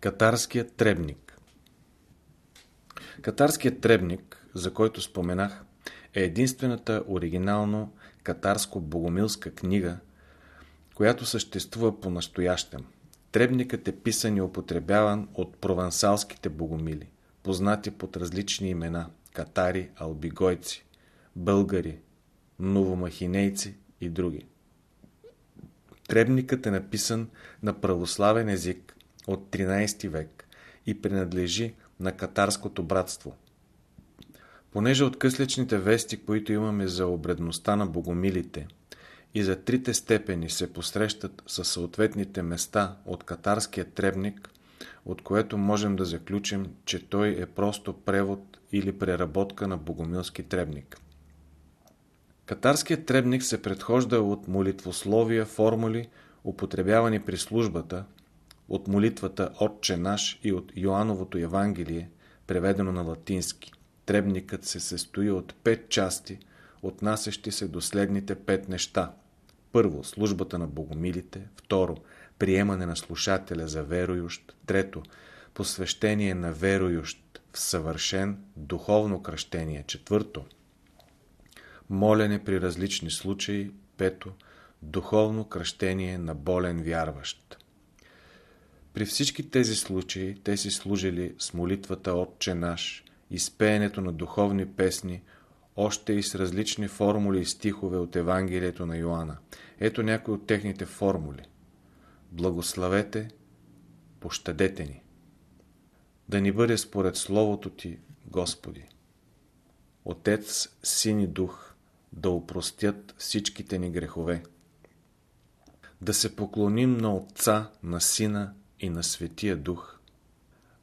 Катарският требник Катарският требник, за който споменах, е единствената оригинално катарско-богомилска книга, която съществува по-настоящем. Требникът е писан и употребяван от провансалските богомили, познати под различни имена – катари, албигойци, българи, новомахинейци и други. Требникът е написан на православен език от 13 век и принадлежи на катарското братство. Понеже от късличните вести, които имаме за обредността на богомилите и за трите степени се посрещат със съответните места от катарския требник, от което можем да заключим, че той е просто превод или преработка на богомилски требник. Катарският требник се предхожда от молитвословия, формули, употребявани при службата, от молитвата Отче наш и от Йоановото Евангелие, преведено на латински. Требникът се състои от пет части, отнасящи се до следните пет неща. Първо, службата на богомилите. Второ, приемане на слушателя за верующ. Трето, посвещение на верующ в съвършен духовно кръщение. Четвърто, молене при различни случаи. Пето, духовно кръщение на болен вярващ. При всички тези случаи те си служили с молитвата Отче наш, изпеенето на духовни песни, още и с различни формули и стихове от Евангелието на Йоанна. Ето някои от техните формули. Благославете, пощадете ни. Да ни бъде според Словото Ти, Господи. Отец, Син и Дух да упростят всичките ни грехове. Да се поклоним на Отца, на Сина и на Светия Дух.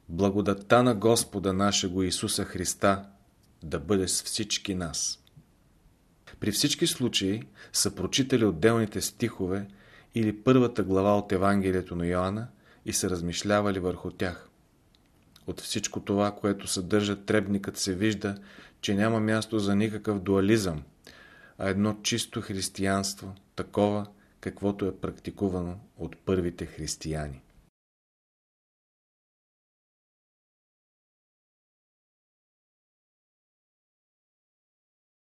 Благодатта на Господа нашего Исуса Христа да бъде с всички нас. При всички случаи са прочитали отделните стихове или първата глава от Евангелието на Йоанна и са размишлявали върху тях. От всичко това, което съдържа требникът, се вижда, че няма място за никакъв дуализъм, а едно чисто християнство, такова, каквото е практикувано от първите християни.